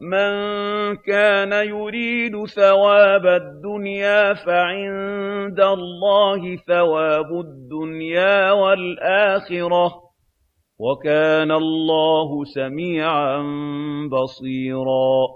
مَن كَانَ يُرِيدُ ثَوَابَ الدُّنْيَا فَعِندَ اللَّهِ ثَوَابُ الدُّنْيَا وَالْآخِرَةِ ۚ وَكَانَ اللَّهُ سَمِيعًا بَصِيرًا